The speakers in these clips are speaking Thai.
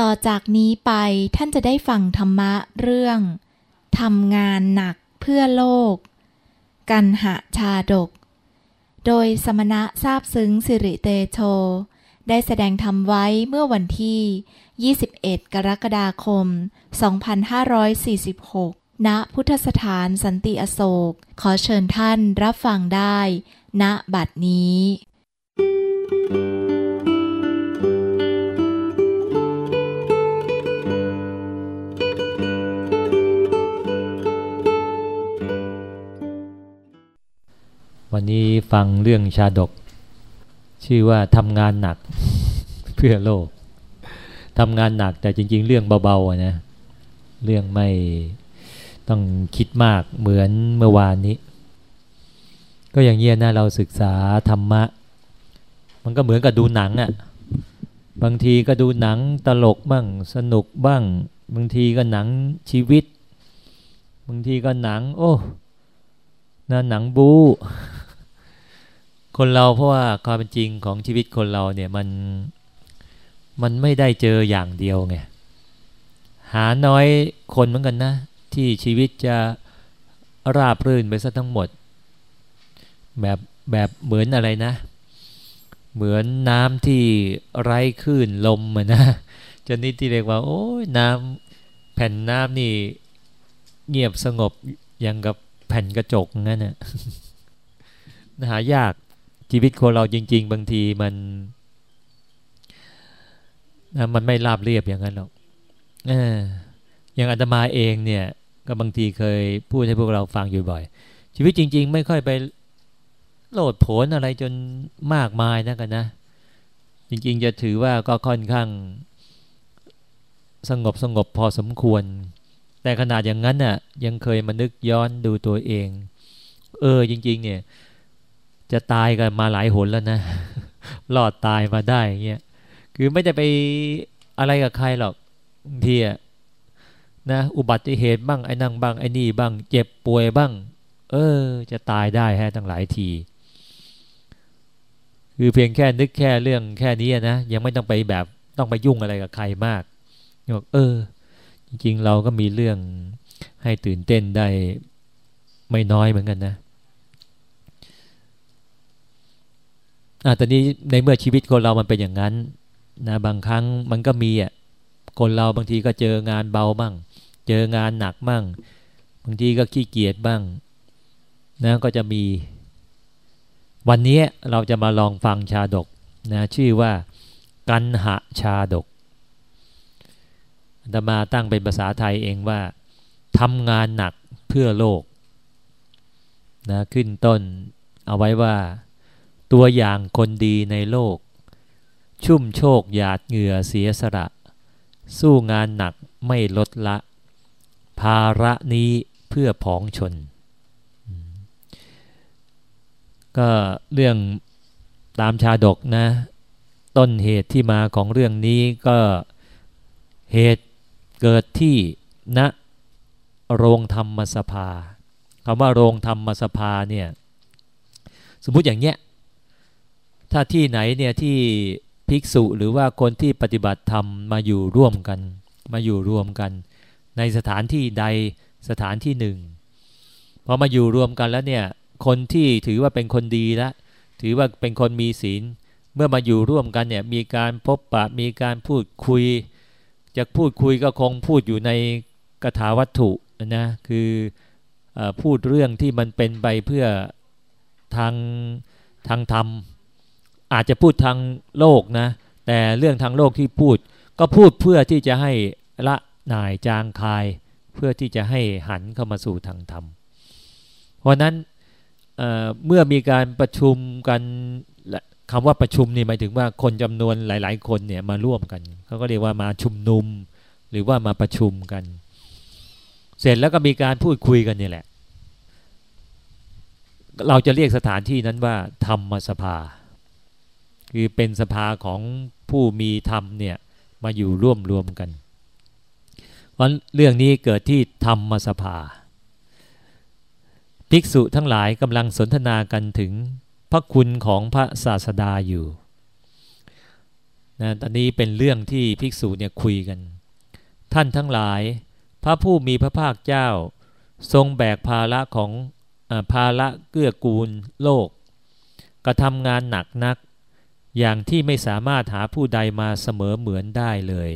ต่อจากนี้ไปท่านจะได้ฟังธรรมะเรื่องทำงานหนักเพื่อโลก กันหะชาดก โดยสมณะทราบซึ้งสิริเตโช ได้แสดงธรรมไว้เมื่อวันที่ 21 กรกฎาคม 2546 ณ พุทธสถานสันติอโศก ขอเชิญท่านรับฟังได้ ณ บัดนี้ วันนี้ฟังเรื่องชาดก ชื่อว่าทำงานหนักเพื่อโลกทำงานหนักแต่จริง ๆ เรื่องเบาๆนะเรื่องไม่ต้องคิดมากเหมือนเมื่อวานนี้ ก็อย่างเงี้ยนะเราศึกษาธรรมะ มันก็เหมือนกับดูหนังอะ่ะบางทีก็ดูหนังตลกบ้างสนุกบ้าง บางทีก็หนังชีวิต บางทีก็หนัง โอ้นะหนังบู คนเราเพราะว่าความเป็นจริงของชีวิตคนเราเนี่ยมันมันไม่ได้เจออย่างเดียวไงหาน้อยคนเหมือนกันนะ ที่ชีวิตจะราบรื่นไปซะทั้งหมด แบบแบบเหมือนอะไรนะ เหมือนน้ำที่ไร้คลื่นลมเหมือนนะจนนี้ที่เรียกว่า โอ้ยน้ำแผ่นน้ำนี่เงียบสงบอย่างกับแผ่นกระจกงั้นนะหายาก ชีวิตคนเราจริง ๆ บางทีมันนะมันไม่ราบเรียบอย่างนั้นหรอกออย่างอาตมาเองเนี่ย ก็บางทีเคยพูดให้พวกเราฟังอยู่บ่อย ชีวิตจริง ๆ ไม่ค่อยไปโลดโผนอะไรจนมากมายนะกันนะ จริง ๆ จะถือว่าก็ค่อนข้างสงบสงบพอสมควร แต่ขนาดอย่างนั้นน่ะ ยังเคยมานึกย้อนดูตัวเอง เออจริง ๆ เนี่ย จะตายกันมาหลายหนแล้วนะรอดตายมาได้เงี้ยคือไม่ได้ไปอะไรกับใครหรอกบางทีนะอุบัติเหตุบ้างไอ้นั่งบ้างไอ้นี่บ้าง เจ็บป่วยบ้าง เออ จะตายได้แฮะตั้งหลายที คือเพียงแค่นึกแค่เรื่องแค่นี้นะยังไม่ต้องไปแบบต้องไปยุ่งอะไรกับใครมากบอกเออ จริงๆเราก็มีเรื่องให้ตื่นเต้นได้ไม่น้อยเหมือนกันนะ อะตอนนี้ในเมื่อชีวิตคนเรามันเป็นอย่างนั้นนะบางครั้งมันก็มีอะคนเราบางทีก็เจองานเบาบ้าง เจองานหนักบ้าง บางทีก็ขี้เกียจบ้างนะก็จะมี วันนี้เราจะมาลองฟังชาดกนะชื่อว่า กันหะชาดกจะมาตั้งเป็นภาษาไทยเองว่าทำงานหนักเพื่อโลกนะขึ้นต้นเอาไว้ว่า ตัวอย่างคนดีในโลก ชุ่มโชคหยาดเหงื่อเสียสละ สู้งานหนักไม่ลดละ ภาระนี้เพื่อผองชน ก็เรื่องตามชาดกนะ ต้นเหตุที่มาของเรื่องนี้ก็เหตุเกิดที่ณนะโรงธรรมสภาคำว่าโรงธรรมสภาเนี่ย สมมติอย่างเนี้ย ถ้าที่ไหนเนี่ยที่ภิกษุหรือว่าคนที่ปฏิบัติธรรมมาอยู่ร่วมกัน มาอยู่รวมกัน ในสถานที่ใดสถานที่หนึ่งพอมาอยู่รวมกันแล้วเนี่ยคนที่ถือว่าเป็นคนดีล้วถือว่าเป็นคนมีศีล เมื่อมาอยู่ร่วมกันเนี่ยมีการพบปะมีการพูดคุยจะพูดคุยก็คงพูดอยู่ในกถาวัตถุนะคืออพูดเรื่องที่มันเป็นไปเพื่อทางทางธรรม อาจจะพูดทางโลกนะ แต่เรื่องทางโลกที่พูด ก็พูดเพื่อที่จะให้ละหน่ายจางคาย เพื่อที่จะให้หันเข้ามาสู่ทางธรรม เพราะนั้นเเมื่อมีการประชุมกันคำว่าประชุมนี่หมายถึงว่าคนจำนวนหลาย ๆ คนเนี่ยมาร่วมกันเขาก็เรียกว่ามาชุมนุม หรือว่ามาประชุมกัน เสร็จแล้วก็มีการพูดคุยกันนี่แหละ เราจะเรียกสถานที่นั้นว่า ธรรมสภา คือเป็นสภาของผู้มีธรรมเนี่ยมาอยู่ร่วมรวมกัน เพราะเรื่องนี้เกิดที่ธรรมสภา ภิกษุทั้งหลายกำลังสนทนากันถึงพระคุณของพระศาสดาอยู่นะตอนนี้เป็นเรื่องที่ภิกษุเนี่ยคุยกัน ท่านทั้งหลาย พระผู้มีพระภาคเจ้า ทรงแบกภาระของอภาระเกื้อกูลโลก กระทำงานหนักนัก อย่างที่ไม่สามารถหาผู้ใดมาเสมอเหมือนได้เลย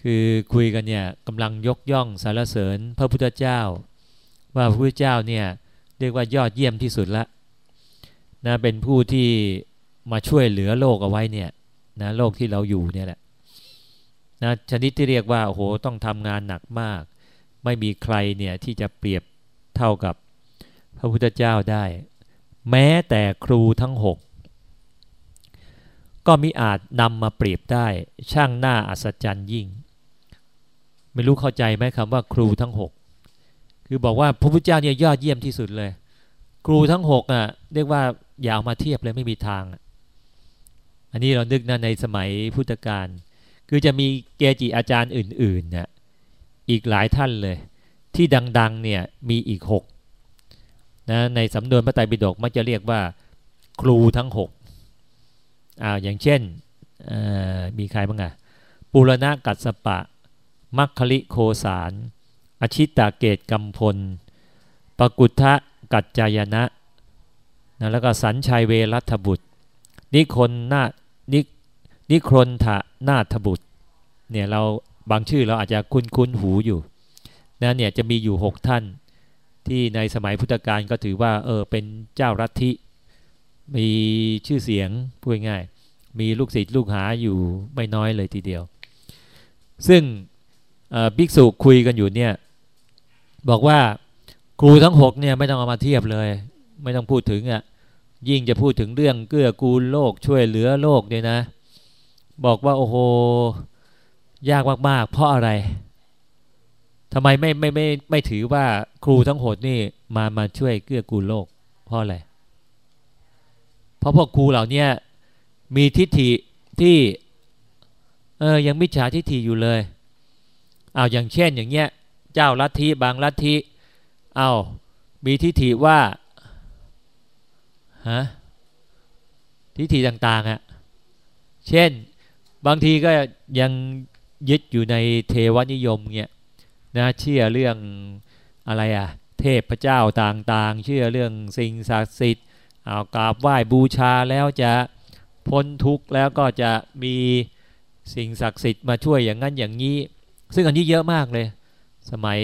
คือคุยกันเนี่ยกำลังยกย่องสารเสริญพระพุทธเจ้า ว่าพระพุทธเจ้าเนี่ยเรียกว่ายอดเยี่ยมที่สุดละนะเป็นผู้ที่มาช่วยเหลือโลกเอาไว้เนี่ยนะโลกที่เราอยู่เนี่ยแหละนะชนิดที่เรียกว่าโอ้โหต้องทำงานหนักมาก ไม่มีใครเนี่ยที่จะเปรียบเท่ากับพระพุทธเจ้าได้ แม้แต่ครูทั้งหก ก็มิอาจนำมาเปรียบได้ ช่างหน้าอัศจรรย์ยิ่ง ไม่รู้เข้าใจไหมคำว่าครูทั้งหกคือบอกว่าพระพุทธเจ้าเนี่ยยอดเยี่ยมที่สุดเลย ครูทั้งหกอะเรียกว่าอย่าเอามาเทียบเลยไม่มีทาง อันนี้เรานึกนะในสมัยพุทธกาลคือจะมีเกจิอาจารย์อื่นๆเนี่ยอีกหลายท่านเลย ที่ดังๆเนี่ยมีอีกหกนะในสำนวนพระไตรปิฎกมักจะเรียกว่า ครูทั้งหก อ่าอย่างเช่นมีใครบ้างอะปุรณะกัสปะ มัคคลิโคสาร อชิตาเกตกัมพล ปกุทธะกัจจายนะนะแล้วก็สัญชัยเวรัตบุตร นิคนนานินิครนทะนาถบุตรเนี่ยเราบางชื่อเราอาจจะคุ้นคุ้นหูอยู่นะเนี่ยจะมีอยู่หกท่านที่ในสมัยพุทธกาลก็ถือว่าเออเป็นเจ้ารัฐิ มีชื่อเสียงพูดง่าย มีลูกศิษย์ลูกหาอยู่ไม่น้อยเลยทีเดียว ซึ่งภิกษุคุยกันอยู่เนี่ย บอกว่าครูทั้งหกเนี่ยไม่ต้องเอามาเทียบเลย ไม่ต้องพูดถึงอะ่ะยิ่งจะพูดถึงเรื่องเกื้อกูลโลกช่วยเหลือโลกเนี่ยนะ บอกว่าโอ้โหยากมากๆ เพราะอะไรทำไมไม่ไม่ไม่ไม่ถือว่าครูทั้งหดนี่มามาช่วยเกื้อกูลโลกเพราะอะไร เพราะพวกครูเหล่านี้มีทิฏฐิที่เออยังมิจฉาทิฏฐิอยู่เลยเอาอย่างเช่นอย่างเงี้ยเจ้าลัทธิบางลัทธิเอามีทิฏฐิว่าฮะทิฏฐิต่างๆอะ่ะเช่นบางทีก็ยังยึดอยู่ในเทวนิยมเงี้ยนะเชื่อเรื่องอะไรอะ่ะเทพเจ้าต่างๆ เชื่อเรื่องสิ่งศักดิ์สิทธิ์ เอากราบไหว้บูชาแล้วจะพ้นทุกข์แล้วก็จะมีสิ่งศักดิ์สิทธิ์มาช่วยอย่างนั้นอย่างนี้ ซึ่งอันนี้เยอะมากเลย สมัย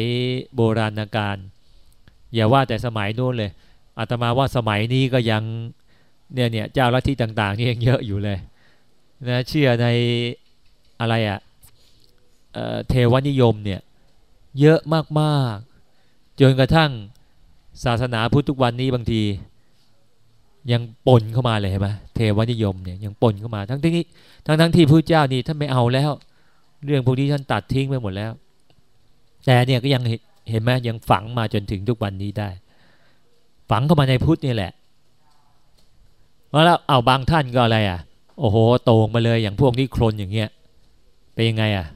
โบราณกาลอย่าว่าแต่สมัยโน้นเลยอาตมาว่าสมัยนี้ก็ยังเนี่ยเนี่ยเจ้าลัทธิต่างๆนี่ยังเยอะอยู่เลยนะเชื่อในอะไรอะ่ะเทวนิยมเนี่ยเยอะมากๆจนกระทั่งศาสนาพุทธทุกวันนี้บางที ยังปนเข้ามาเลยเห็นไหมเทวนิยมเนี่ยยังปนเข้ามาทั้งที่ทั้งทั้งที่พระเจ้านี่ท่านไม่เอาแล้ว เรื่องพวกนี้ท่านตัดทิ้งไปหมดแล้ว แต่เนี่ยก็ยังเห็นไหมยังฝังมาจนถึงทุกวันนี้ได้ ฝังเข้ามาในพุทธนี่แหละแล้วเอาบางท่านก็อะไรอะ โอ้โหโตงมาเลยอย่างพวกนี้โคลนอย่างเงี้ยเป็นยังไงอะ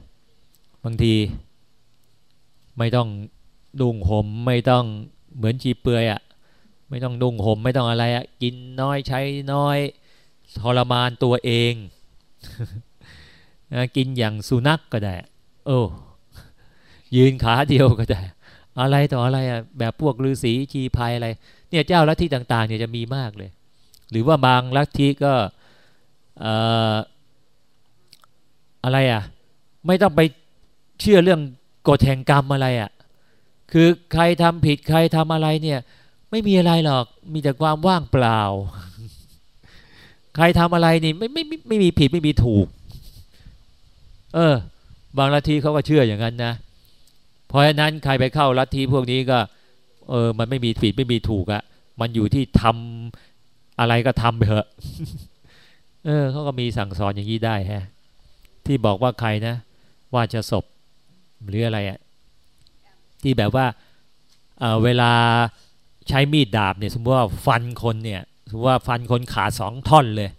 บางที ไม่ต้องดุงห่มไม่ต้องเหมือนชีเปือยอะ ไม่ต้องดุ่งห่มไม่ต้องอะไรอะกินน้อยใช้น้อยทรมานตัวเองกินอย่างสุนัขกก็ได้ โอ้ยืนขาเดียวก็ได้ อะไรต่ออะไรอะแบบพวกฤาษีชีพายอะไร เนี่ยเจ้าลัทธิต่างๆเนี่ยจะมีมากเลย หรือว่าบางลัทธิก็อะไรอะ ไม่ต้องไปเชื่อเรื่องกฎแห่งกรรมอะไรอะ คือใครทำผิดใครทำอะไรเนี่ย ไม่มีอะไรหรอกมีแต่ความว่างเปล่า ใครทำอะไรนี่ไม่ไม่ไม่ไม่มีผิดไม่มีถูก เออ บางลัทธิเขาก็เชื่ออย่างนั้นนะ เพราะฉะนั้นใครไปเข้าลัทธิพวกนี้ก็ เออ มันไม่มีผิดไม่มีถูกอะมันอยู่ที่ทำอะไรก็ทำไปเถอะเออเขาก็มีสั่งสอนอย่างนี้ได้ฮะ ที่บอกว่าใครนะ ว่าจะศพหรืออะไรอะที่แบบว่าเเวลา ใช้มีดดาบเนี่ยสมมติว่าฟันคนเนี่ยสมมติว่าฟันคนขาสองท่อนเลย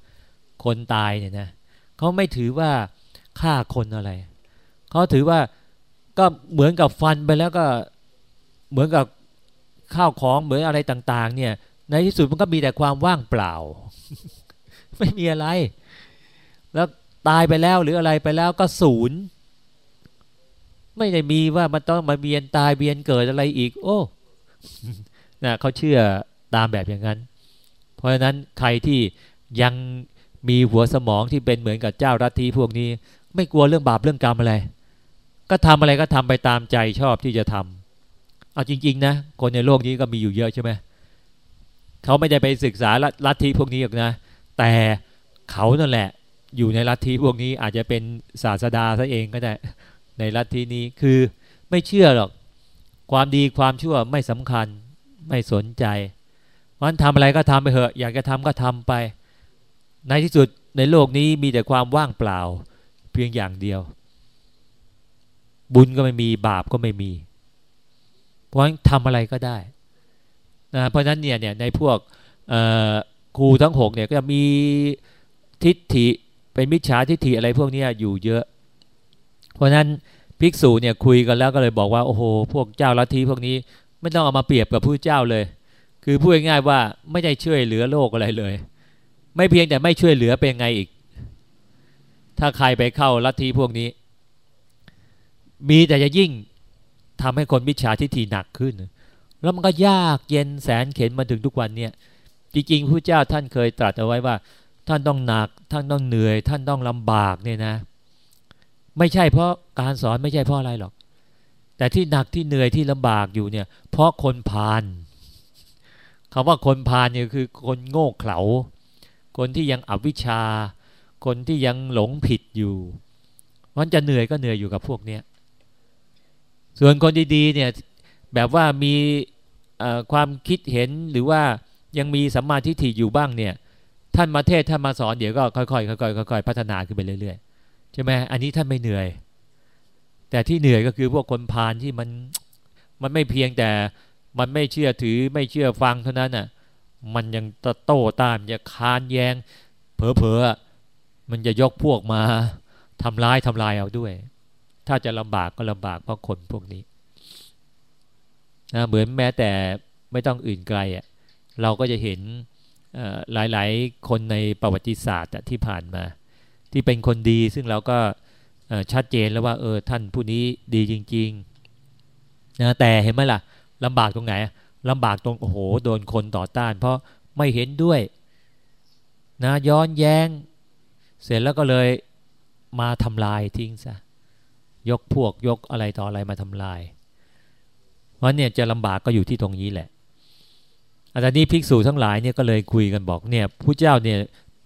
คนตายเนี่ยนะเขาไม่ถือว่าฆ่าคนอะไรเขาถือว่าก็เหมือนกับฟันไปแล้วก็เหมือนกับข้าวของเหมือนอะไรต่าง ๆ เนี่ย ในที่สุดมันก็มีแต่ความว่างเปล่า ไม่มีอะไร แล้วตายไปแล้วหรืออะไรไปแล้วก็ศูนย์ไม่ได้มีว่ามันต้องมาเบียนตายเบียนเกิดอะไรอีก โอ้ นะเขาเชื่อตามแบบอย่างนั้น เพราะฉะนั้นใครที่ยังมีหัวสมองที่เป็นเหมือนกับเจ้ารัทีพวกนี้ ไม่กลัวเรื่องบาปเรื่องกรรมอะไร ก็ทำอะไรก็ทำไปตามใจชอบที่จะทำเอาจริง ๆ นะ คนในโลกนี้ก็มีอยู่เยอะใช่ไหมเขาไม่ได้ไปศึกษาลัทธิพวกนี้หรอกนะ แต่เขานั่นแหละอยู่ในลัทธิพวกนี้อาจจะเป็นศาสดาซะเองก็ได้ในลัทธินี้คือไม่เชื่อหรอก ความดีความชั่วไม่สำคัญ ไม่สนใจมันทำอะไรก็ทำไปเถอะ อยากจะทำก็ทำไป ในที่สุดในโลกนี้มีแต่ความว่างเปล่า เพียงอย่างเดียว บุญก็ไม่มีบาปก็ไม่มี เพราะฉะนั้นทำอะไรก็ได้นะเพราะฉะนั้นเนี่ยเนี่ยในพวกครูทั้งหกเนี่ยก็จะมีทิฏฐิเป็นมิจฉาทิฏฐิอะไรพวกนี้อยู่เยอะ เพราะฉะนั้นภิกษุเนี่ยคุยกันแล้วก็เลยบอกว่าโอ้โหพวกเจ้าลัทธิพวกนี้ ไม่ต้องเอามาเปรียบกับผู้เจ้าเลย คือพูดง่ายๆว่าไม่ได้ช่วยเหลือโลกอะไรเลย ไม่เพียงแต่ไม่ช่วยเหลือเป็นไงอีก ถ้าใครไปเข้าลัทธิพวกนี้ มีแต่จะยิ่งทำให้คนมิจฉาทิฏฐิหนักขึ้น แล้วมันก็ยากเย็นแสนเข็นมาถึงทุกวันเนี่ย จริงๆพระเจ้าท่านเคยตรัสเอาไว้ว่า ท่านต้องหนัก ท่านต้องเหนื่อย ท่านต้องลำบากเนี่ยนะ ไม่ใช่เพราะการสอนไม่ใช่เพราะอะไรหรอก แต่ที่หนักที่เหนื่อยที่ลำบากอยู่เนี่ย เพราะคนพาลคำว่าคนพาลเนี่ยคือคนโง่เขลา คนที่ยังอวิชชา คนที่ยังหลงผิดอยู่ มันจะเหนื่อยก็เหนื่อยอยู่กับพวกเนี้ยส่วนคนดีๆเนี่ยแบบว่ามีความคิดเห็นหรือว่ายังมีสัมมาทิฏฐิอยู่บ้างเนี่ย ท่านมาเทศท่านมาสอนเดี๋ยวก็ค่อยๆค่อยๆค่อยๆพัฒนาขึ้นไปเรื่อยๆใช่ไหมอันนี้ท่านไม่เหนื่อย แต่ที่เหนื่อยก็คือพวกคนพาลที่มันมันไม่เพียงแต่มันไม่เชื่อถือไม่เชื่อฟังเท่านั้นอะ มันยังตะโต้ตามจะคานแยงเผลอๆมันจะยกพวกมาทำร้ายทำลายเอาด้วย ถ้าจะลำบากก็ลำบากเพราะคนพวกนี้นะเหมือนแม้แต่ไม่ต้องอื่นไกลอะเราก็จะเห็นหลายๆ คนในประวัติศาสตร์ที่ผ่านมา ที่เป็นคนดีซึ่งเราก็ ชัดเจนแล้วว่าเออท่านผู้นี้ดีจริงๆนะแต่เห็นไหมล่ะลำบากตรงไหนลำบากตรงโอ้โหโดนคนต่อต้าน เพราะไม่เห็นด้วยนะย้อนแย้ง เสร็จแล้วก็เลยมาทำลายทิ้งซะยกพวกยกอะไรต่ออะไรมาทำลายเพราะเนี่ยจะลำบากก็อยู่ที่ตรงนี้แหละอาจารย์นี้ภิกษุทั้งหลายเนี่ยก็เลยคุยกันบอกเนี่ยผู้เจ้าเนี่ย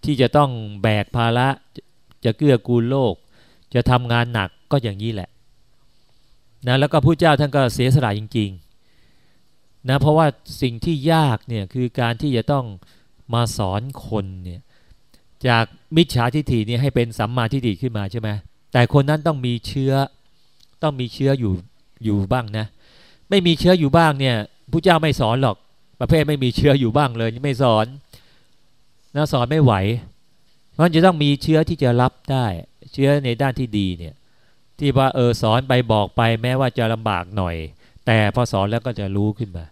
ที่จะต้องแบกภาระจะเกื้อกูลโลก จะทำงานหนักก็อย่างนี้แหละนะแล้วก็ผู้เจ้าท่านก็เสียสละจริงๆนะเพราะว่าสิ่งที่ยากเนี่ยคือการที่จะต้องมาสอนคนเนี่ยจากมิจฉาทิฏฐิเนี่ยให้เป็นสัมมาทิฏฐิขึ้นมาใช่ไหมแต่คนนั้นต้องมีเชื้อต้องมีเชื้ออยู่อยู่บ้างนะ ไม่มีเชื้ออยู่บ้างเนี่ยผู้เจ้าไม่สอนหรอกประเภทไม่มีเชื้ออยู่บ้างเลยไม่สอนนะสอนไม่ไหวเพราะจะต้องมีเชื้อที่จะรับได้ เชื้อในด้านที่ดีเนี่ยที่ว่าเออสอนไปบอกไปแม้ว่าจะลำบากหน่อย แต่พอสอนแล้วก็จะรู้ขึ้นมา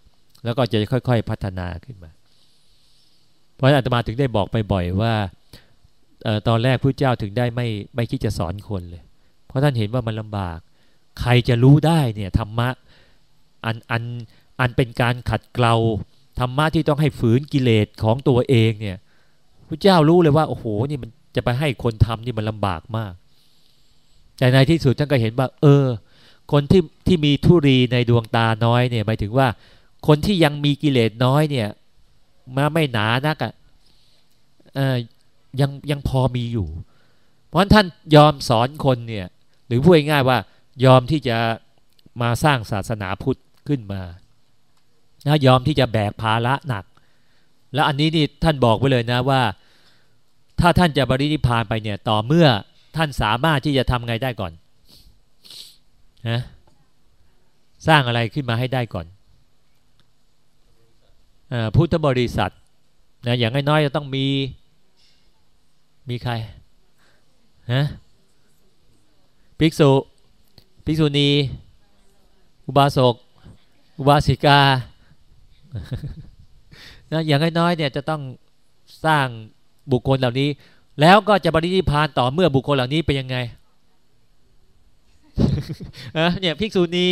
แล้วก็จะค่อยๆพัฒนาขึ้นมา เพราะอาตมาถึงได้บอกไปบ่อยว่าออตอนแรกพระเจ้าถึงได้ไม่ไม่คิดจะสอนคนเลย เพราะท่านเห็นว่ามันลำบาก ใครจะรู้ได้เนี่ยธรรมะอันอันอันเป็นการขัดเกลาธรรมะที่ต้องให้ฝืนกิเลสของตัวเองเนี่ยพระเจ้ารู้เลยว่าโอ้โหนี่มัน จะไปให้คนทำนี่มันลำบากมาก แต่ในที่สุดท่านก็เห็นว่า เออ คนที่ที่มีทุรีในดวงตาน้อยเนี่ยหมายถึงว่า คนที่ยังมีกิเลสน้อยเนี่ย มาไม่หนานักอะ่ะยังยังพอมีอยู่ เพราะท่านยอมสอนคนเนี่ย หรือพูดง่ายๆว่ายอมที่จะมาสร้างศาสนาพุทธขึ้นมานะยอมที่จะแบกภาระหนัก แล้วอันนี้นี่ท่านบอกไว้เลยนะว่า ถ้าท่านจะบริณิพานไปเนี่ย ต่อเมื่อท่านสามารถที่จะทำไงได้ก่อนนะสร้างอะไรขึ้นมาให้ได้ก่อนอพุทธบริษัทนะอย่างน้อยๆจะต้องมีมีใครฮะภิกษุภิกษุณี อุบาสก อุบาสิกานะอย่างน้อยๆเนี่ยจะต้องสร้าง บุคคลเหล่านี้ แล้วก็จะบริณิพานต่อเมื่อบุคคลเหล่านี้เป็นยังไงเนี่ยภิกษุณี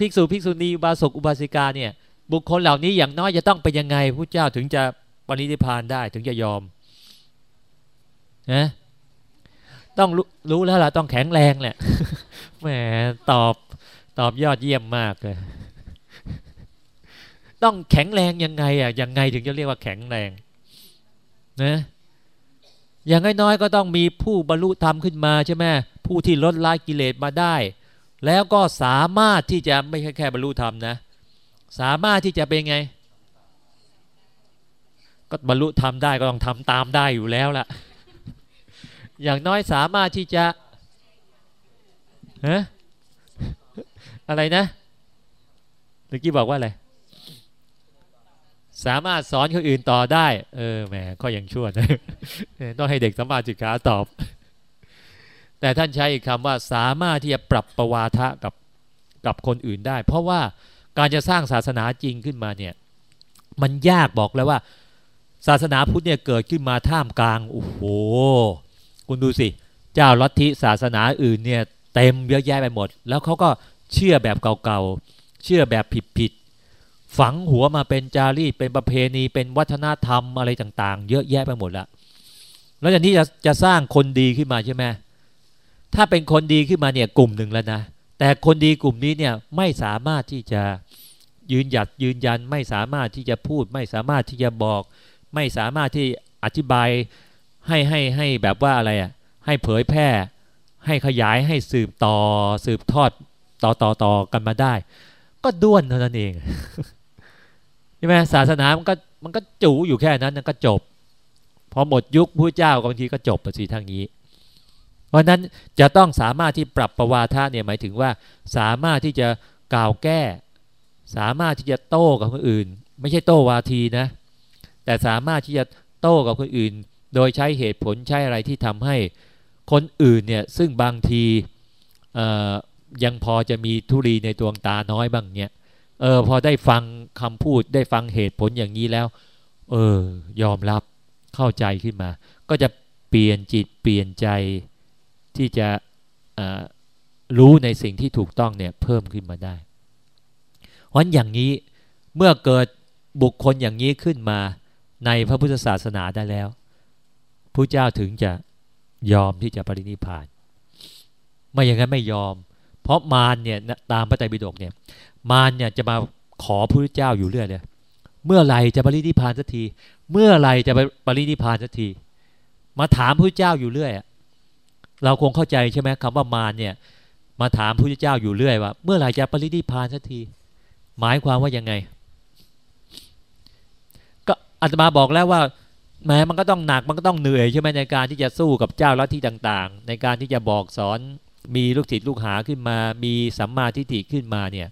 ภิกษุภิกษุณีอุบาสกอุบาสิกาเนี่ยบุคคลเหล่านี้อย่างน้อยจะต้องเป็นยังไงพระเจ้าถึงจะปรินิพานได้ถึงจะยอมนะต้องรู้แล้วล่ะต้องแข็งแรงแหละแหมตอบตอบยอดเยี่ยมมากเลยต้องแข็งแรงยังไงอะยังไงถึงจะเรียกว่าแข็งแรงนะ อย่างน้อยๆก็ต้องมีผู้บรรลุธรรมขึ้นมาใช่ไหมผู้ที่ลดละกิเลสมาได้ แล้วก็สามารถที่จะไม่ใช่แค่บรรลุธรรมนะ สามารถที่จะเป็นไง ก็บรรลุธรรมได้ก็ต้องทำตามได้อยู่แล้วล่ะ อย่างน้อยสามารถที่จะฮะอะไรนะเมื่อกี้บอกว่าอะไร สามารถสอนคนอื่นต่อได้ เออแหมก็ยังชั่วนะต้องให้เด็กสมาจิกาตอบ แต่ท่านใช้คำว่าสามารถที่จะปรับประวาทะกับกับคนอื่นได้ เพราะว่าการจะสร้างศาสนาจริงขึ้นมาเนี่ย มันยากบอกแล้วว่า ศาสนาพุทธเนี่ยเกิดขึ้นมาท่ามกลางโอ้โหคุณดูสิเจ้าลัทธิศาสนาอื่นเนี่ย เต็มเยอะแยะไปหมด แล้วเขาก็เชื่อแบบเก่าๆเชื่อแบบผิด ฝังหัวมาเป็นจารีตเป็นประเพณี เป็นวัฒนธรรมอะไรต่าง ๆ เยอะแยะไปหมดละแล้วอย่างนี้จะจะสร้างคนดีขึ้นมาใช่ไหมถ้าเป็นคนดีขึ้นมาเนี่ยกลุ่มหนึ่งแล้วนะแต่คนดีกลุ่มนี้เนี่ยไม่สามารถที่จะยืนหยัดยืนยันไม่สามารถที่จะพูด ไม่สามารถที่จะบอก ไม่สามารถที่อธิบายให้ให้ให้แบบว่าอะไรอะให้เผยแพร่ ให้ขยายให้สืบต่อสืบทอดต่อต่อต่อกันมาได้ ก็ด้วนเท่านั้นเอง ใช่ไหมศาสนามันก็มันก็จูอยู่แค่นั้นก็จบ พอหมดยุคพระเจ้าบางทีก็จบไปสิทางนี้ เพราะนั้นจะต้องสามารถที่ปรับประวาทะเนี่ยหมายถึงว่า สามารถที่จะกล่าวแก้ สามารถที่จะโต้กับคนอื่น ไม่ใช่โต้วาทีนะ แต่สามารถที่จะโต้กับคนอื่น โดยใช้เหตุผลใช้อะไรที่ทำให้คนอื่นเนี่ยซึ่งบางทียังพอจะมีทุรีในดวงตาน้อยบ้างเนี่ย เออพอได้ฟังคำพูดได้ฟังเหตุผลอย่างนี้แล้ว เออ ยอมรับเข้าใจขึ้นมา ก็จะเปลี่ยนจิตเปลี่ยนใจที่จะรู้ในสิ่งที่ถูกต้องเนี่ยเพิ่มขึ้นมาได้ เพราะอย่างนี้เมื่อเกิดบุคคลอย่างนี้ขึ้นมาในพระพุทธศาสนาได้แล้วพระเจ้าถึงจะยอมที่จะปรินิพาน ไม่อย่างนั้นไม่ยอม เพราะมารเนี่ยตามพระไตรปิฎกเนี่ย มารเนี่ยจะมาขอพระเจ้าอยู่เรื่อยเลยเมื่อไรจะปรินิพานสักที เมื่อไรจะไปปรินิพานสักที มาถามพระเจ้าอยู่เรื่อยเราคงเข้าใจใช่ไหมคำว่ามารเนี่ย มาถามพระเจ้าอยู่เรื่อยว่า เมื่อไหร่จะปรินิพานสักที หมายความว่ายังไง ก็อาตมาบอกแล้วว่าแม้มันก็ต้องหนักมันก็ต้องเหนื่อยใช่ไหมในการที่จะสู้กับเจ้าลัทธิต่าง ๆ ในการที่จะบอกสอนมีลูกศิษย์ลูกหาขึ้นมา มีสัมมาทิฏฐิขึ้นมาเนี่ย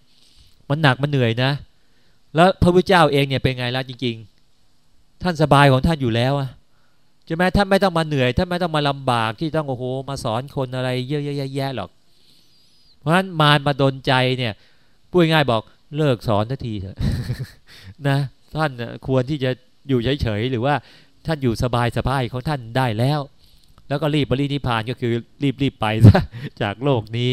มันหนักมันเหนื่อยนะ แล้วพระพุทธเจ้าเองเนี่ยเป็นไงล่ะจริง ๆ ท่านสบายของท่านอยู่แล้วอะใช่ไหมท่านไม่ต้องมาเหนื่อยท่านไม่ต้องมาลำบากที่ต้องโอ้โหมาสอนคนอะไรเยอะแยะๆหรอก เพราะฉะนั้นมารมาดนใจเนี่ยพูดง่ายบอกเลิกสอนทันทีเถอะนะท่านควรที่จะอยู่เฉยๆหรือว่าท่านอยู่สบายสบายของท่านได้แล้ว แล้วก็รีบปรินิพานก็คือรีบๆไปซะจากโลกนี้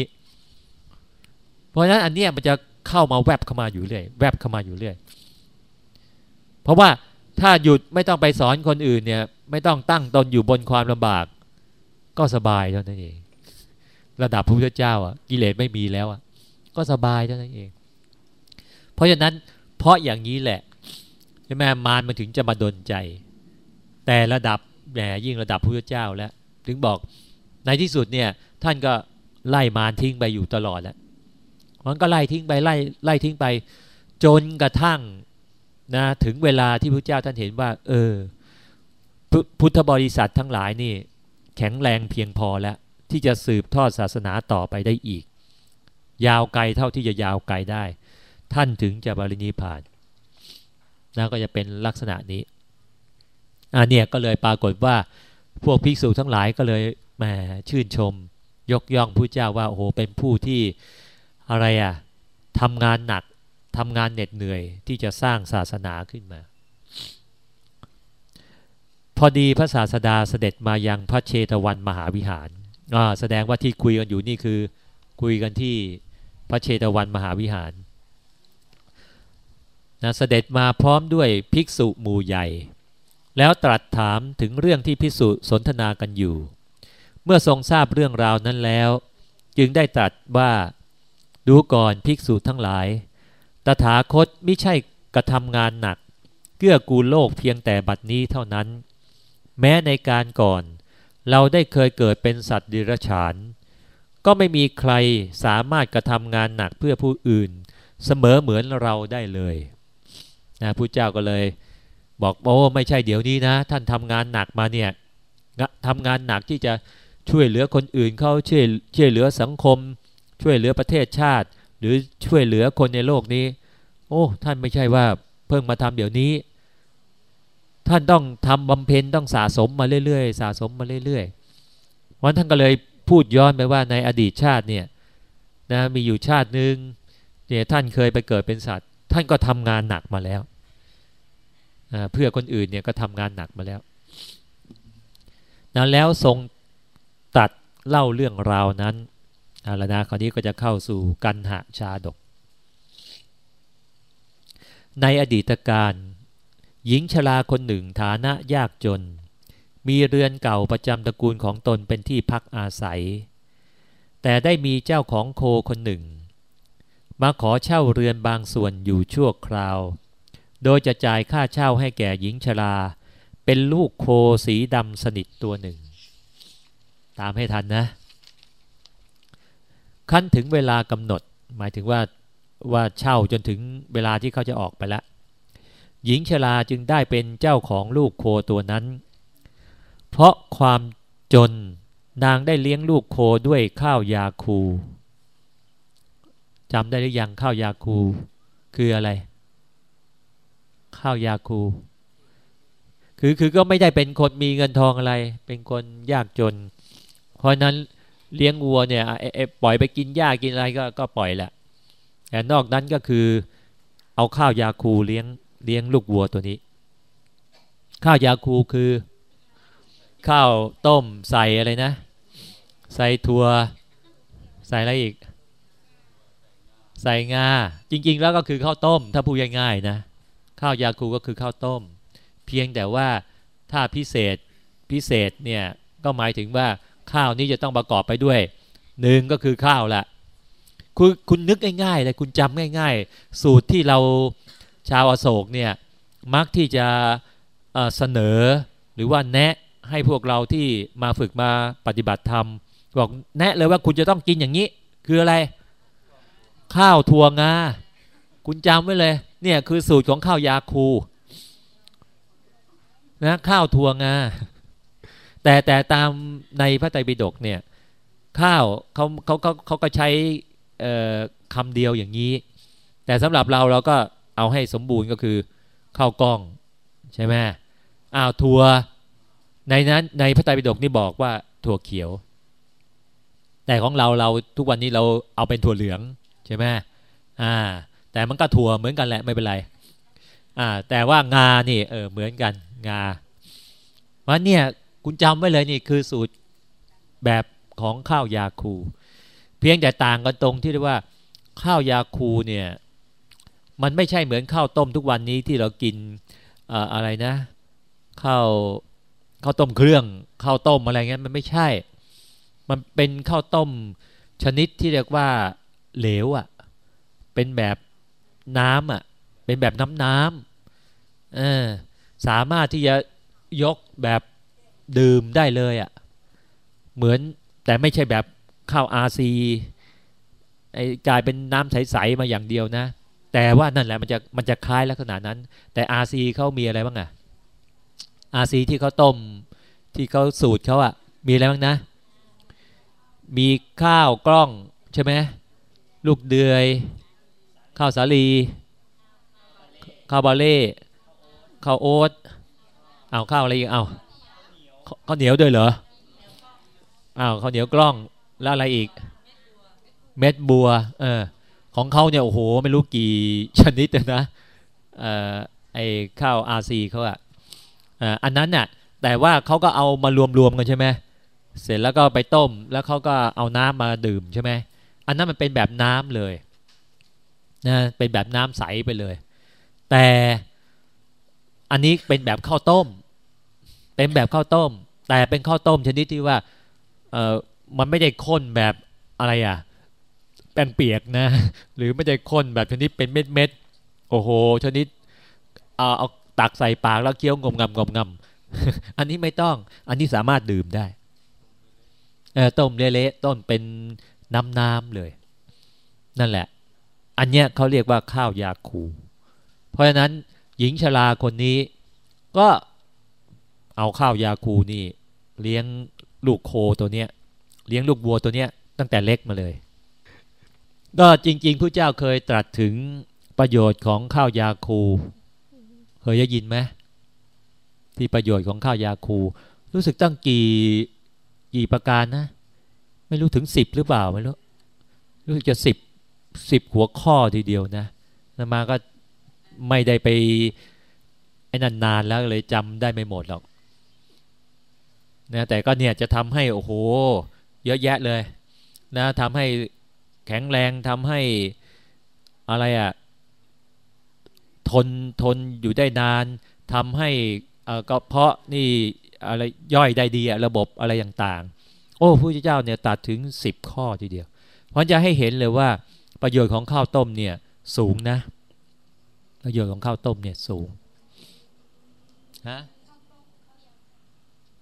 เพราะฉะนั้นอันเนี้ยมันจะ เข้ามาแวบเข้ามาอยู่เรื่อยแวบเข้ามาอยู่เรื่อย เพราะว่าถ้าหยุดไม่ต้องไปสอนคนอื่นเนี่ย ไม่ต้องตั้งตนอยู่บนความลำบาก ก็สบายเท่านั้นเอง ระดับพระพุทธเจ้าอะกิเลสไม่มีแล้วอะก็สบายเท่านั้นเอง เพราะฉะนั้นเพราะอย่างนี้แหละใช่ไหมมารมันถึงจะมาดนใจ แต่ระดับแหมยิ่งระดับพระพุทธเจ้าแล้ว ถึงบอกในที่สุดเนี่ยท่านก็ไล่มารทิ้งไปอยู่ตลอดแล้ว มันก็ไล่ทิ้งไปไล่ไล่ทิ้งไป จนกระทั่งนะถึงเวลาที่พระเจ้าท่านเห็นว่า เออ พุทธบริษัททั้งหลายนี่ แข็งแรงเพียงพอแล้ว ที่จะสืบทอดศาสนาต่อไปได้อีก ยาวไกลเท่าที่จะยาวไกลได้ ท่านถึงจะบริณิพานนะก็จะเป็นลักษณะนี้อันเนี้ยก็เลยปรากฏว่าพวกภิกษุทั้งหลายก็เลยแหมชื่นชม ยกย่องพระเจ้าว่าโอ้โหเป็นผู้ที่ อะไรอะ่ะทำงานหนักทำงานเหน็ดเหนื่อยที่จะสร้างศาสนาขึ้นมา พอดีพระศาสดาเสด็จมายังพระเชตวันมหาวิหารแสดงว่าที่คุยกันอยู่นี่คือ คุยกันที่พระเชตวันมหาวิหารนะเสด็จมาพร้อมด้วยภิกษุหมู่ใหญ่ แล้วตรัสถามถึงเรื่องที่ภิกษุสนทนากันอยู่ เมื่อทรงทราบเรื่องราวนั้นแล้ว จึงได้ตรัสว่า ดูก่อนภิกษุทั้งหลาย ตถาคตไม่ใช่กระทำงานหนัก เกื้อกูลโลกเพียงแต่บัดนี้เท่านั้น แม้ในการก่อน เราได้เคยเกิดเป็นสัตว์ดิรัจฉาน ก็ไม่มีใครสามารถกระทำงานหนักเพื่อผู้อื่น เสมอเหมือนเราได้เลยนะพระเจ้าก็เลย บอกโอ้ไม่ใช่เดี๋ยวนี้นะ ท่านทำงานหนักมาเนี่ยทำงานหนักที่จะช่วยเหลือคนอื่นเขาช่วยช่วยเหลือสังคม ช่วยเหลือประเทศชาติ หรือช่วยเหลือคนในโลกนี้ โอ้ ท่านไม่ใช่ว่าเพิ่งมาทำเดี๋ยวนี้ ท่านต้องทำบำเพ็ญต้องสะสมมาเรื่อยๆ สะสมมาเรื่อยๆวันท่านก็เลยพูดย้อนไปว่าในอดีตชาติเนี่ยนะมีอยู่ชาติหนึ่งเนี่ยท่านเคยไปเกิดเป็นสัตว์ ท่านก็ทำงานหนักมาแล้วเพื่อคนอื่นเนี่ยก็ทำงานหนักมาแล้วนะแล้วทรงตัดเล่าเรื่องราวนั้น เอาละนะคราวนี้ก็จะเข้าสู่กันหะชาดก ในอดีตการ หญิงชราคนหนึ่งฐานะยากจน มีเรือนเก่าประจำตระกูลของตนเป็นที่พักอาศัย แต่ได้มีเจ้าของโคคนหนึ่ง มาขอเช่าเรือนบางส่วนอยู่ชั่วคราว โดยจะจ่ายค่าเช่าให้แก่หญิงชราเป็นลูกโคสีดำสนิทตัวหนึ่ง ตามให้ทันนะ ขั้นถึงเวลากำหนด หมายถึงว่าว่าเช่าจนถึงเวลาที่เขาจะออกไปล้วหญิงชราจึงได้เป็นเจ้าของลูกโคตัวนั้น เพราะความจนนางได้เลี้ยงลูกโคด้วยข้าวยาคูจำได้หรือยังข้าวยาคู คืออะไร ข้าวยาคู คือคือก็ไม่ได้เป็นคนมีเงินทองอะไร เป็นคนยากจน เพราะนั้น เลี้ยงวัวเนี่ยปล่อยไปกินหญ้ากินอะไรก็ก็ปล่อยแหละแต่นอกนั้นก็คือเอาข้าวยาคูเลี้ยงเลี้ยงลูกวัวตัวนี้ ข้าวยาคูคือ ข้าวต้มใส่อะไรนะ ใส่ถั่วใส่อะไรอีก ใส่งาจริง ๆ แล้วก็คือข้าวต้ม ถ้าพูดง่ายๆนะข้าวยาคูก็คือข้าวต้ม เพียงแต่ว่าถ้าพิเศษพิเศษเนี่ยก็หมายถึงว่า ข้าวนี้จะต้องประกอบไปด้วยหนึ่งก็คือข้าวละคุณคุณนึกง่ายๆเลยคุณจำง่าย ๆ สูตรที่เราชาวอโศกเนี่ยมักที่จะเสนอหรือว่าแนะให้พวกเราที่มาฝึกมาปฏิบัติธรรมบอกแนะเลยว่าคุณจะต้องกินอย่างนี้ คืออะไร ข้าวถั่วงาคุณจำไว้เลย เนี่ยคือสูตรของข้าวยาคูนะข้าวถั่วงา แต่แต่ตามในพระไตรปิฎกเนี่ยข้าวเขาเขาเขาเขาก็ใช้คำเดียวอย่างนี้ แต่สำหรับเราเราก็เอาให้สมบูรณ์ก็คือข้าวกล้องใช่ไหมอ้าวถั่วในนั้นในพระไตรปิฎกนี่บอกว่าถั่วเขียว แต่ของเราเราทุกวันนี้เราเอาเป็นถั่วเหลืองใช่ไหมอ่า แต่มันก็ถั่วเหมือนกันแหละไม่เป็นไรอ่าแต่ว่างานี่เออเหมือนกันงาวันเนี่ย คุณจำไว้เลยนี่คือสูตรแบบของข้าวยาคู เพียงแต่ต่างกันตรงที่เรียกว่า ข้าวยาคูเนี่ยมันไม่ใช่เหมือนข้าวต้มทุกวันนี้ที่เรากินอะไรนะข้าวข้าวต้มเครื่องข้าวต้มอะไรเงี้ยมันไม่ใช่ มันเป็นข้าวต้มชนิดที่เรียกว่าเหลวอะ่ะเป็นแบบน้ำอะ่ะเป็นแบบน้ำน้ำเออสามารถที่จะยกแบบ ดื่มได้เลยอะ่ะเหมือนแต่ไม่ใช่แบบข้าวอาซีไอกลายเป็นน้ำใสๆมาอย่างเดียวนะ แต่ว่านั่นแหละมันจะมันจะคล้ายลักษณะนั้น แต่อาซีเขามีอะไรบ้างอะอาซีที่เขาต้มที่เขาสูตรเขาอะมีอะไรบ้างนะ มีข้าวกล้องใช่ไหมลูกเดือย ข้าวสาลี ข้าวบาเล่ ข้าวโอ๊ตเอาข้าวอะไรอีกเอา ข้าวเหนียวด้วยเหรออ้าวข้าวเหนียวกล้องแล้วอะไรอีก เม็ดบัว เออ ของเขาเนี่ยโอ้โหไม่รู้กี่ชนิดนะเออไอข้าวอาซีเขาอะอันนั้นน่ะ แต่ว่าเขาก็เอามารวมๆกันใช่ไหมเสร็จแล้วก็ไปต้ม แล้วเขาก็เอาน้ำมาดื่มใช่ไหมอันนั้นมันเป็นแบบน้ำเลยนะเป็นแบบน้ำใสไปเลย แต่อันนี้เป็นแบบข้าวต้ม เป็นแบบข้าวต้ม แต่เป็นข้าวต้มชนิดที่ว่าเออมันไม่ได้ข้นแบบอะไรอะแป้งเปียกนะ หรือไม่ได้ข้นแบบชนิดเป็นเม็ดเม็ดโอ้โห ชนิดเอาเอาตักใส่ปากแล้วเคี้ยวงมงำงมงำอันนี้ไม่ต้อง อันนี้สามารถดื่มได้เออต้มเละๆต้มเป็นน้ำน้ำเลย นั่นแหละ อันเนี้ยเขาเรียกว่าข้าวยาคู เพราะฉะนั้นหญิงชราคนนี้ก็ เอาข้าวยาคูนี่ เลี้ยงลูกโคตัวเนี้ย เลี้ยงลูกวัวตัวเนี้ย ตั้งแต่เล็กมาเลย ก็จริงๆผู้เจ้าเคยตรัสถึงประโยชน์ของข้าวยาคูเคยได้ยินไหมที่ประโยชน์ของข้าวยาคู รู้สึกตั้งกี่กี่ประการนะ ไม่รู้ถึงสิบหรือเปล่าไม่รู้รู้สึกจะสิบสิบหัวข้อทีเดียวนะนมาก็ไม่ได้ไปไอ้นานๆแล้วเลยจำได้ไม่หมดหรอก นะแต่ก็เนี่ยจะทำให้โอ้โหเยอะแยะเลยนะทำให้แข็งแรงทำให้อะไรอะ่ะทนทนอยู่ได้นานทำให้ก็เพราะนี่อะไรย่อยได้ดีระบบอะไรต่างๆ โอ้พระเจ้าเนี่ยตัดถึงสิบข้อทีเดียว เพราะจะให้เห็นเลยว่าประโยชน์ของข้าวต้มเนี่ยสูงนะ ประโยชน์ของข้าวต้มเนี่ยสูงฮะ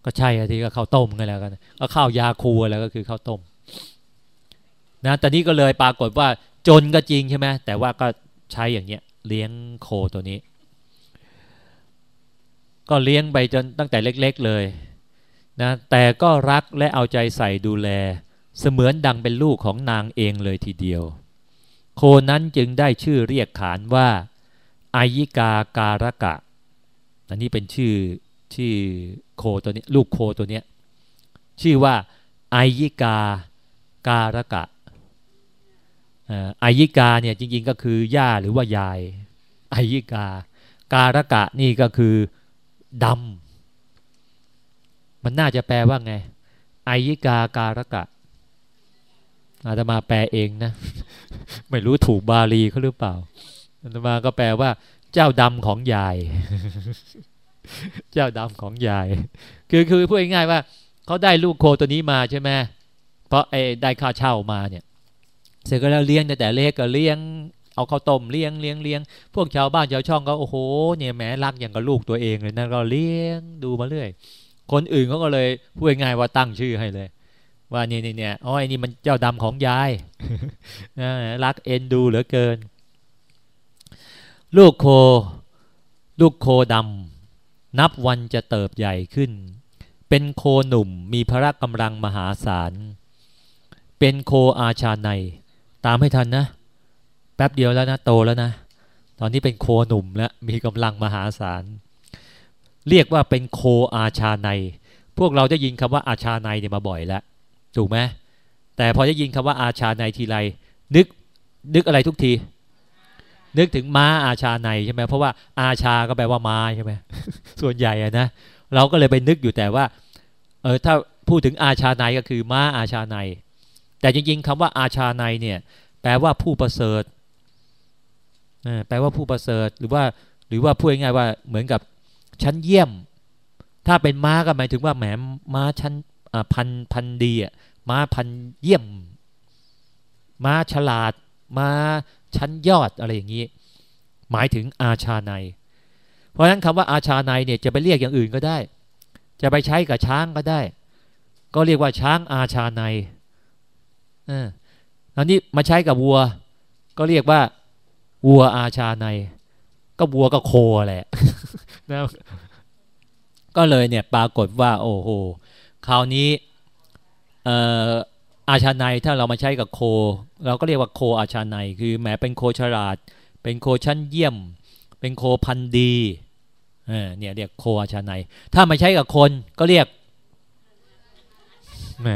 ก็ใช่ทีก็ข้าวต้มกันแล้วกันก็ข้าวยาคูแล้วก็คือข้าวต้มนะแตอนนี้ก็เลยปรากฏว่าจนก็จริงใช่ไหมแต่ว่าก็ใช้อย่างเนี้ยเลี้ยงโคตัวนี้ ก็เลี้ยงไปจนตั้งแต่เล็ก ๆเลยนะแต่ก็รักและเอาใจใส่ดูแล เสมือนดังเป็นลูกของนางเองเลยทีเดียว โคนั้นจึงได้ชื่อเรียกขานว่าอายิกาการกะอันนี้เป็นชื่อชื่อ โคตัวนี้ลูกโคตัวนี้ชื่อว่าอายิกาการกะอายิกาเนี่ยจริงๆก็คือย่าหรือว่ายายอายิกา การกะนี่ก็คือดำมันน่าจะแปลว่าไงอายิกาการกะอาตมาแปลเองนะ ไม่รู้ถูกบาลีเขาหรือเปล่าอาตมาก็แปลว่า เจ้าดำของยาย เจ้าดำของยาย คือคือพูดง่ายๆว่าเขาได้ลูกโคตัวนี้มาใช่ไหมเพราะไอ้ได้ค่าเช่ามาเนี่ย เสร็จก็แล้วเลี้ยงแต่เล็กก็เลี้ยงเอาข้าวต้มเลี้ยงเลี้ยงเลี้ยงพวกชาวบ้านชาวช่องก็โอ้โหเนี่ยแหมรักอย่างกับลูกตัวเองเลยนั่นก็เลี้ยงดูมาเรื่อย คนอื่นเขาก็เลยพูดง่ายว่าตั้งชื่อให้เลย ว่านี่นี่เนี่ยอ๋อไอ้นี่มันเจ้าดำของยายรักเอ็นดูเหลือเกิน ลูกโค ลูกโคดำ นับวันจะเติบใหญ่ขึ้น เป็นโคหนุ่มมีพละกำลังมหาศาล เป็นโคอาชาใน ตามให้ทันนะ แป๊บเดียวแล้วนะโตแล้วนะ ตอนนี้เป็นโคหนุ่มแล้วมีกำลังมหาศาล เรียกว่าเป็นโคอาชาใน พวกเราจะยินคำว่าอาชาในเนี่ยมาบ่อยแล้วถูกไหมแต่พอจะยินคำว่าอาชาในทีไรนึกนึกอะไรทุกที นึกถึงม้าอาชาในใช่ไหมเพราะว่าอาชาก็แปลว่าม้าใช่ไหมส่วนใหญ่อะนะเราก็เลยไปนึกอยู่แต่ว่าเออถ้าพูดถึงอาชาในก็คือม้าอาชาใน แต่จริง ๆคำว่าอาชาในเนี่ย แปลว่าผู้ประเสริฐแปลว่าผู้ประเสริฐหรือว่าหรือว่าพูดง่ายๆว่าเหมือนกับชั้นเยี่ยม ถ้าเป็นม้าก็หมายถึงว่าแหมม้าชั้นพันพันดีอะม้าพันเยี่ยม ม้าฉลาด ม้า ชั้นยอดอะไรอย่างนี้ หมายถึงอาชาใน เพราะฉะนั้นคำว่าอาชาในเนี่ยจะไปเรียกอย่างอื่นก็ได้ จะไปใช้กับช้างก็ได้ ก็เรียกว่าช้างอาชาในอันนี้มาใช้กับวัว ก็เรียกว่าวัวอาชาใน ก็วัวก็โคแหละนะก็เลยเนี่ยปรากฏว่า โอ้โหคราวนี้ อาชาในถ้าเรามาใช้กับโค เราก็เรียกว่าโคอาชาในคือแหมเป็นโคฉลาด เป็นโคชั้นเยี่ยม เป็นโคพันดีเนี่ยเรียกโคอาชาในถ้ามาใช้กับคนก็เรียกแหม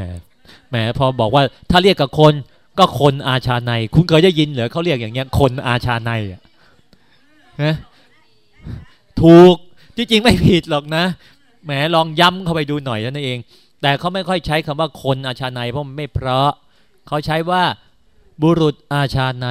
แหมพอบอกว่าถ้าเรียกกับคนก็คนอาชาในคุณเคยได้ยินเหรอเขาเรียกอย่างเงี้ยคนอาชาในอะนะถูกจริงๆไม่ผิดหรอกนะแหมลองย้ำเข้าไปดูหน่อยนั่นเอง แต่เขาไม่ค่อยใช้คำว่าคนอาชาในเพราะมันไม่เพราะเขาใช้ว่าบุรุษอาชาใน